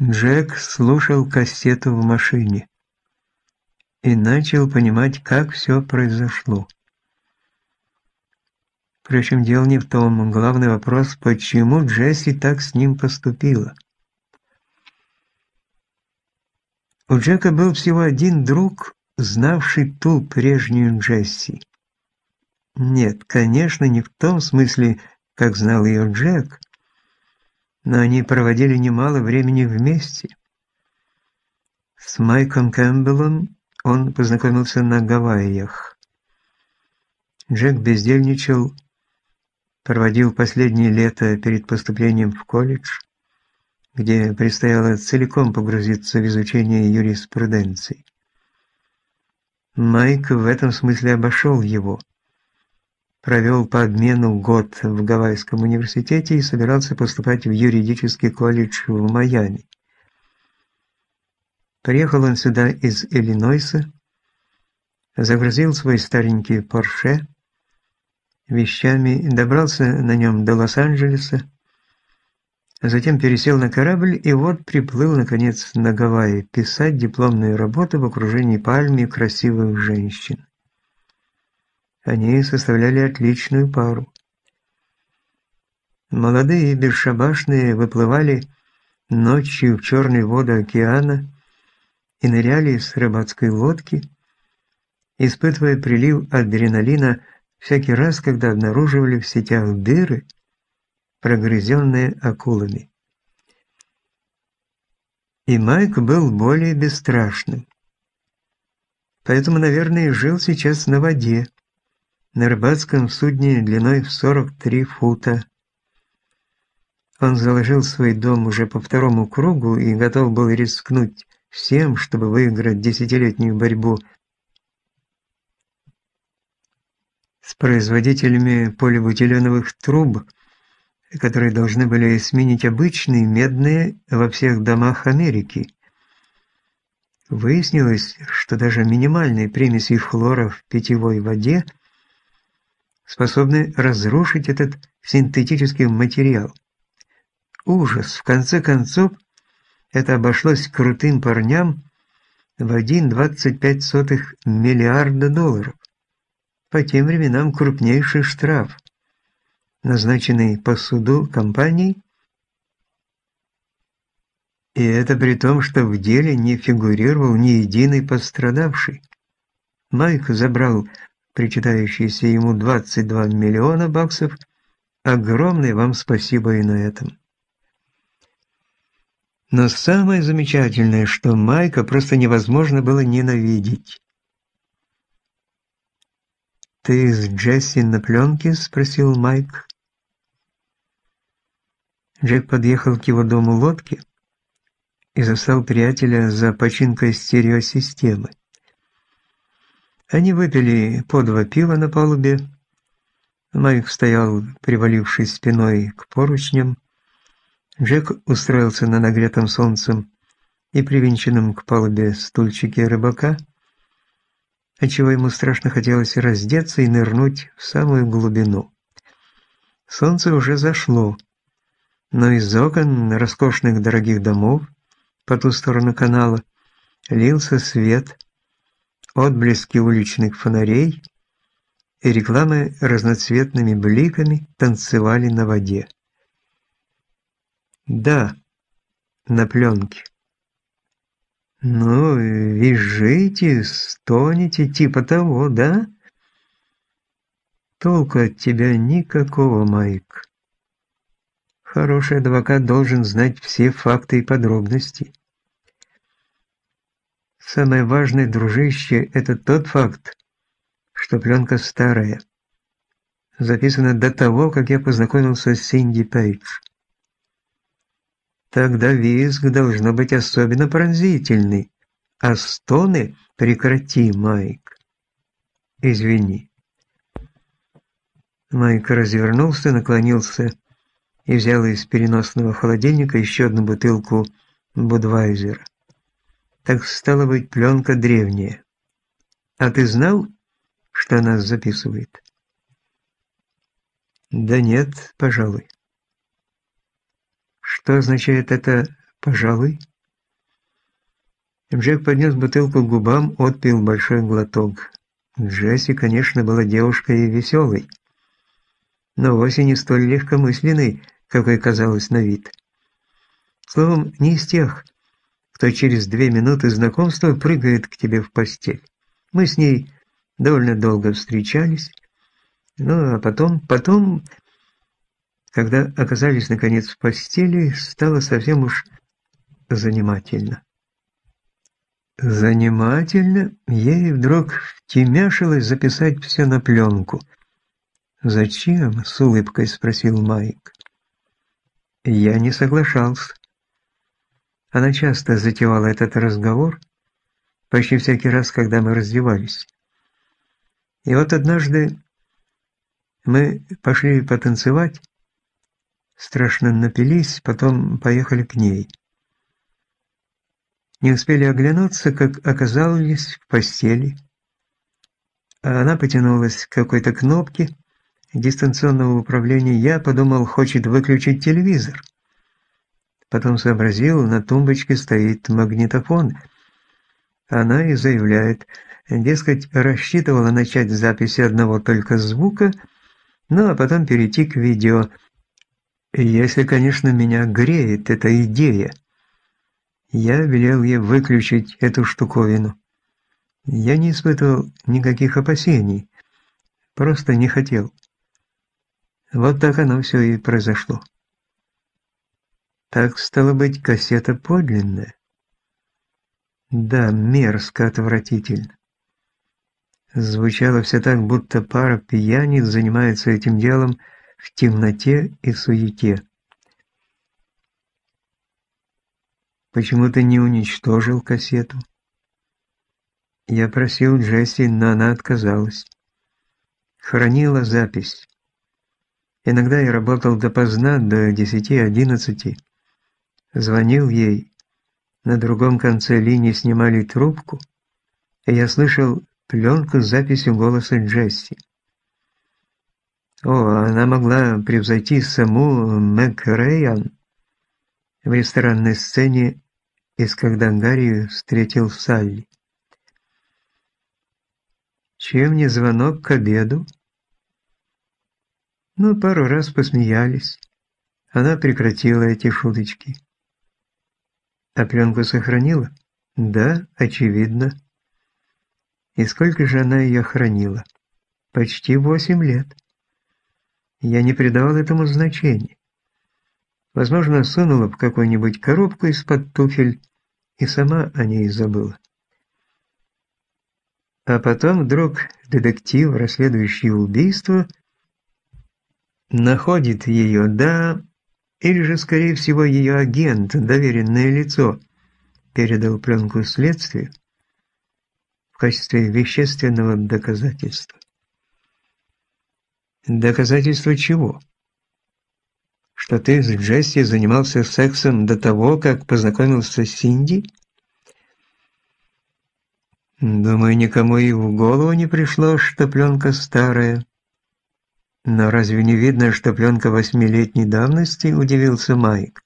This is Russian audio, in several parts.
Джек слушал кассету в машине и начал понимать, как все произошло. Впрочем, дело не в том. Главный вопрос, почему Джесси так с ним поступила. У Джека был всего один друг, знавший ту прежнюю Джесси. Нет, конечно, не в том смысле, как знал ее Джек, но они проводили немало времени вместе. С Майком Кэмпбеллом он познакомился на Гавайях. Джек бездельничал, проводил последнее лето перед поступлением в колледж, где предстояло целиком погрузиться в изучение юриспруденции. Майк в этом смысле обошел его. Провел по обмену год в Гавайском университете и собирался поступать в юридический колледж в Майами. Приехал он сюда из Иллинойса, загрузил свой старенький Порше вещами, добрался на нем до Лос-Анджелеса, Затем пересел на корабль и вот приплыл, наконец, на Гавайи писать дипломную работу в окружении пальм и красивых женщин. Они составляли отличную пару. Молодые и бесшабашные выплывали ночью в черные воды океана и ныряли с рыбацкой лодки, испытывая прилив адреналина всякий раз, когда обнаруживали в сетях дыры, прогрызенные акулами. И Майк был более бесстрашным. Поэтому, наверное, жил сейчас на воде, на рыбацком судне длиной в 43 фута. Он заложил свой дом уже по второму кругу и готов был рискнуть всем, чтобы выиграть десятилетнюю борьбу с производителями полибутиленовых труб, которые должны были сменить обычные медные во всех домах Америки. Выяснилось, что даже минимальные примеси хлора в питьевой воде способны разрушить этот синтетический материал. Ужас! В конце концов, это обошлось крутым парням в 1,25 миллиарда долларов. По тем временам крупнейший штраф назначенный по суду компанией, и это при том, что в деле не фигурировал ни единый пострадавший. Майк забрал причитающиеся ему 22 миллиона баксов. Огромное вам спасибо и на этом. Но самое замечательное, что Майка просто невозможно было ненавидеть. «Ты с Джесси на пленке?» – спросил Майк. Джек подъехал к его дому лодки и застал приятеля за починкой стереосистемы. Они выпили по два пива на палубе. Майк стоял, привалившись спиной к поручням. Джек устроился на нагретом солнцем и привинченном к палубе стульчике рыбака, отчего ему страшно хотелось раздеться и нырнуть в самую глубину. Солнце уже зашло, но из окон роскошных дорогих домов по ту сторону канала лился свет, отблески уличных фонарей и рекламы разноцветными бликами танцевали на воде. Да, на пленке. Ну, визжите, стонете, типа того, да? Толку от тебя никакого, Майк. Хороший адвокат должен знать все факты и подробности. Самое важное, дружище, это тот факт, что пленка старая. Записана до того, как я познакомился с Синди Пейдж. Тогда визг должно быть особенно пронзительный, а стоны прекрати, Майк. Извини. Майк развернулся, наклонился и взял из переносного холодильника еще одну бутылку Будвайзера. Так стало быть, пленка древняя. А ты знал, что она записывает? Да нет, пожалуй. Что означает это «Пожалуй». Джек поднес бутылку к губам, отпил большой глоток. Джесси, конечно, была девушкой веселой, но вовсе не столь легкомысленной, какой казалось на вид. Словом, не из тех, кто через две минуты знакомства прыгает к тебе в постель. Мы с ней довольно долго встречались, ну а потом, потом, когда оказались наконец в постели, стало совсем уж занимательно. Занимательно ей вдруг втемяшилось записать все на пленку. «Зачем?» — с улыбкой спросил Майк. Я не соглашался. Она часто затевала этот разговор, почти всякий раз, когда мы раздевались. И вот однажды мы пошли потанцевать, страшно напились, потом поехали к ней. Не успели оглянуться, как оказались в постели. А она потянулась к какой-то кнопке дистанционного управления. Я подумал, хочет выключить телевизор. Потом сообразил, на тумбочке стоит магнитофон. Она и заявляет, дескать, рассчитывала начать с записи одного только звука, ну а потом перейти к видео. Если, конечно, меня греет эта идея. Я велел ей выключить эту штуковину. Я не испытывал никаких опасений, просто не хотел. Вот так оно все и произошло. Так, стало быть, кассета подлинная? Да, мерзко, отвратительно. Звучало все так, будто пара пьяниц занимается этим делом в темноте и суете. Почему ты не уничтожил кассету? Я просил Джесси, но она отказалась. Хранила запись. Иногда я работал допоздна, до десяти-одиннадцати. Звонил ей. На другом конце линии снимали трубку, и я слышал пленку с записью голоса Джесси. О, она могла превзойти саму Мэг Рэйан в ресторанной сцене из «Когда Гарри встретил Салли». Чем не звонок к обеду? Ну, пару раз посмеялись. Она прекратила эти шуточки. А пленку сохранила? Да, очевидно. И сколько же она ее хранила? Почти восемь лет. Я не придавал этому значения. Возможно, сунула в какую-нибудь коробку из-под туфель и сама о ней забыла. А потом вдруг детектив, расследующий убийство, находит ее, да, или же, скорее всего, ее агент, доверенное лицо, передал пленку следствию в качестве вещественного доказательства. Доказательство чего? Что ты с Джесси занимался сексом до того, как познакомился с Синди? Думаю, никому и в голову не пришло, что пленка старая. «Но разве не видно, что пленка восьмилетней давности?» – удивился Майк.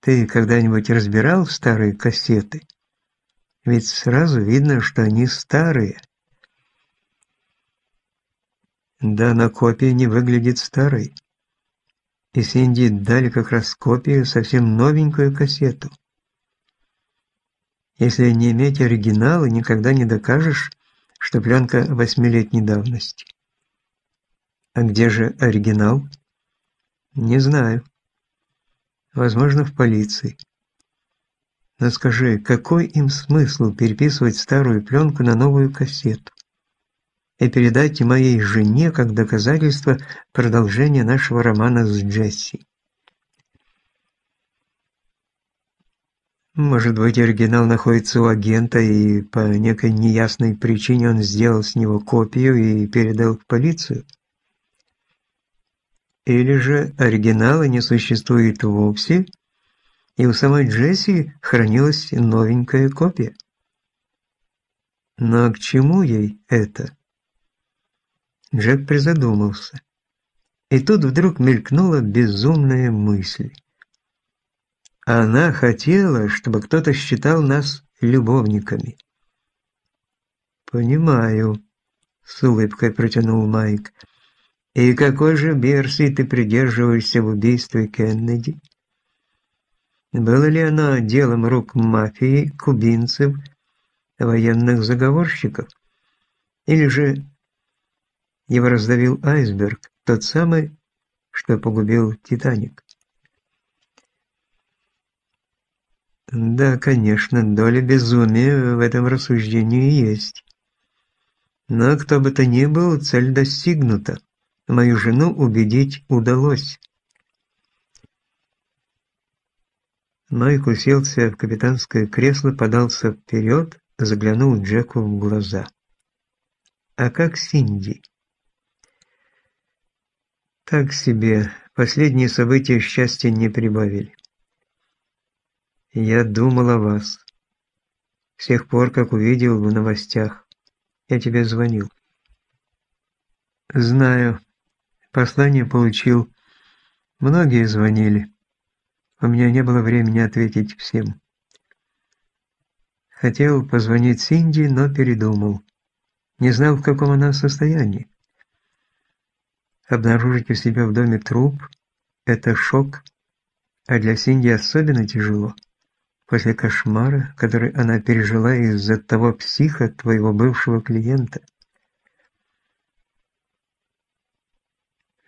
«Ты когда-нибудь разбирал старые кассеты? Ведь сразу видно, что они старые». Да, на копии не выглядит старой. И Синди дали как раз копию, совсем новенькую кассету. Если не иметь оригинала, никогда не докажешь, что пленка восьмилетней давности. А где же оригинал? Не знаю. Возможно, в полиции. Но скажи, какой им смысл переписывать старую пленку на новую кассету? И передать моей жене как доказательство продолжения нашего романа с Джесси. Может быть, оригинал находится у агента, и по некой неясной причине он сделал с него копию и передал в полицию? Или же оригинала не существует вовсе, и у самой Джесси хранилась новенькая копия. Но к чему ей это? Джек призадумался. И тут вдруг мелькнула безумная мысль. Она хотела, чтобы кто-то считал нас любовниками. «Понимаю», — с улыбкой протянул Майк. «И какой же версии ты придерживаешься в убийстве Кеннеди? Было ли оно делом рук мафии, кубинцев, военных заговорщиков? Или же его раздавил айсберг, тот самый, что погубил «Титаник»? Да, конечно, доля безумия в этом рассуждении есть. Но кто бы то ни был, цель достигнута. Мою жену убедить удалось. Майк уселся в капитанское кресло, подался вперед, заглянул Джеку в глаза. «А как Синди?» «Так себе. Последние события счастья не прибавили. Я думал о вас. С тех пор, как увидел в новостях. Я тебе звонил. Знаю. Послание получил. Многие звонили. У меня не было времени ответить всем. Хотел позвонить Синди, но передумал. Не знал, в каком она состоянии. Обнаружить у себя в доме труп – это шок, а для Синди особенно тяжело после кошмара, который она пережила из-за того психа, твоего бывшего клиента.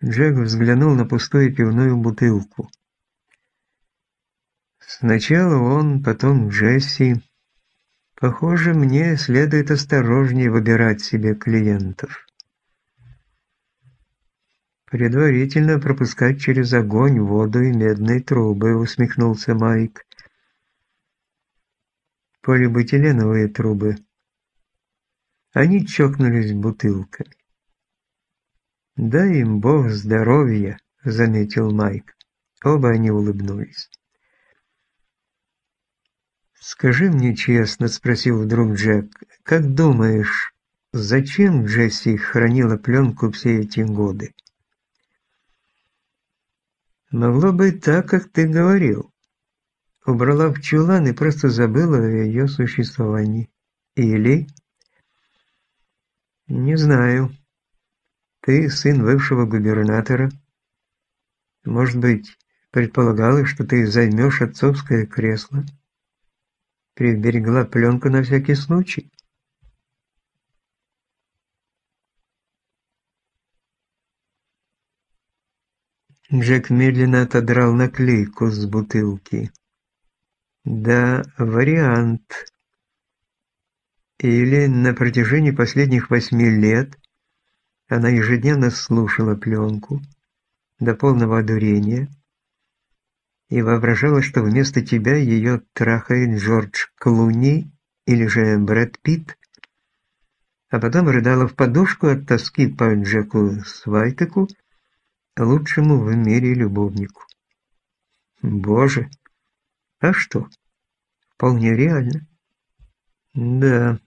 Джек взглянул на пустую пивную бутылку. Сначала он, потом Джесси. Похоже, мне следует осторожнее выбирать себе клиентов. Предварительно пропускать через огонь, воду и медные трубы, усмехнулся Майк полиэтиленовые трубы. Они чокнулись бутылками. «Дай им Бог здоровья», — заметил Майк. Оба они улыбнулись. «Скажи мне честно», — спросил вдруг Джек, — «как думаешь, зачем Джесси хранила пленку все эти годы?» «Могло быть так, как ты говорил убрала в чулан и просто забыла о ее существовании. Или... Не знаю. Ты сын бывшего губернатора. Может быть, предполагала, что ты займешь отцовское кресло? Приберегла пленку на всякий случай? Джек медленно отодрал наклейку с бутылки. Да, вариант. Или на протяжении последних восьми лет она ежедневно слушала пленку до полного одурения и воображала, что вместо тебя ее трахает Джордж Клуни или же Брэд Питт, а потом рыдала в подушку от тоски по Джеку Свайтеку, лучшему в мире любовнику. Боже! А что? Вполне реально. Да.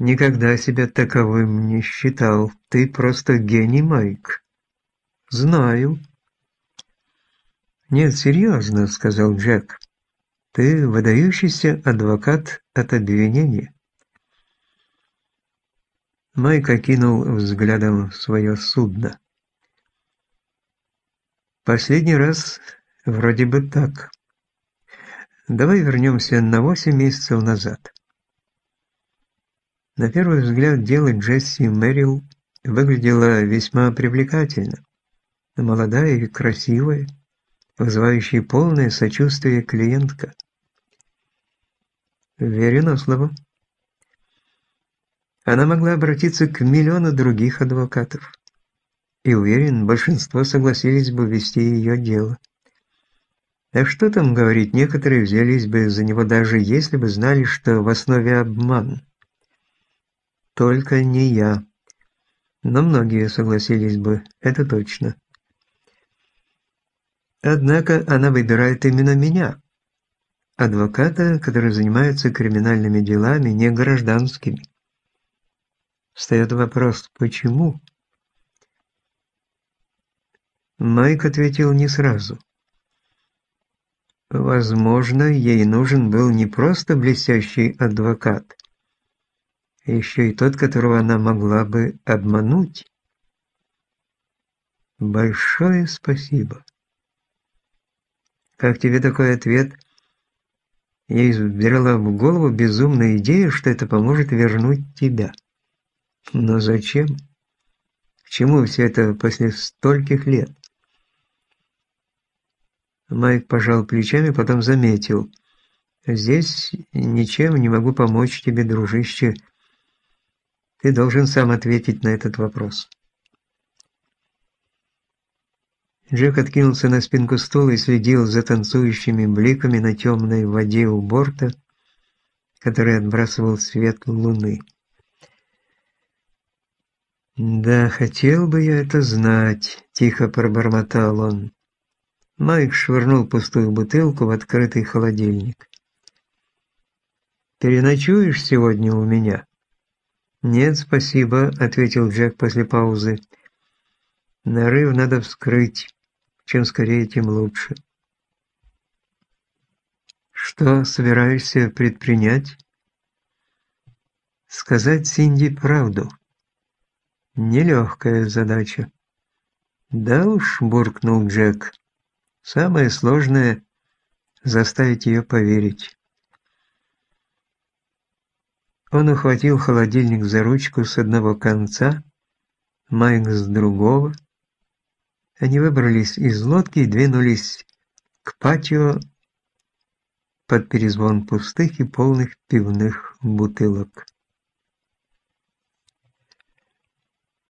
Никогда себя таковым не считал. Ты просто гений, Майк. Знаю. Нет, серьезно, сказал Джек. Ты выдающийся адвокат от обвинения. Майк окинул взглядом свое судно. Последний раз вроде бы так. Давай вернемся на 8 месяцев назад. На первый взгляд дело Джесси Мэрил выглядело весьма привлекательно. Молодая и красивая, вызывающая полное сочувствие клиентка. Верю на слово. Она могла обратиться к миллиону других адвокатов. И уверен, большинство согласились бы вести ее дело. А что там говорить, некоторые взялись бы за него даже если бы знали, что в основе обман. Только не я. Но многие согласились бы, это точно. Однако она выбирает именно меня, адвоката, который занимается криминальными делами, не гражданскими. Встает вопрос, почему? Майк ответил не сразу. Возможно, ей нужен был не просто блестящий адвокат, а еще и тот, которого она могла бы обмануть. Большое спасибо. Как тебе такой ответ? Ей взбирала в голову безумная идея, что это поможет вернуть тебя. Но зачем? К чему все это после стольких лет? Майк пожал плечами, потом заметил. «Здесь ничем не могу помочь тебе, дружище. Ты должен сам ответить на этот вопрос». Джек откинулся на спинку стула и следил за танцующими бликами на темной воде у борта, который отбрасывал свет луны. «Да, хотел бы я это знать», – тихо пробормотал он. Майк швырнул пустую бутылку в открытый холодильник. «Переночуешь сегодня у меня?» «Нет, спасибо», — ответил Джек после паузы. «Нарыв надо вскрыть. Чем скорее, тем лучше». «Что собираешься предпринять?» «Сказать Синди правду. Нелегкая задача». «Да уж», — буркнул Джек, Самое сложное – заставить ее поверить. Он ухватил холодильник за ручку с одного конца, Майк с другого. Они выбрались из лодки и двинулись к патио под перезвон пустых и полных пивных бутылок.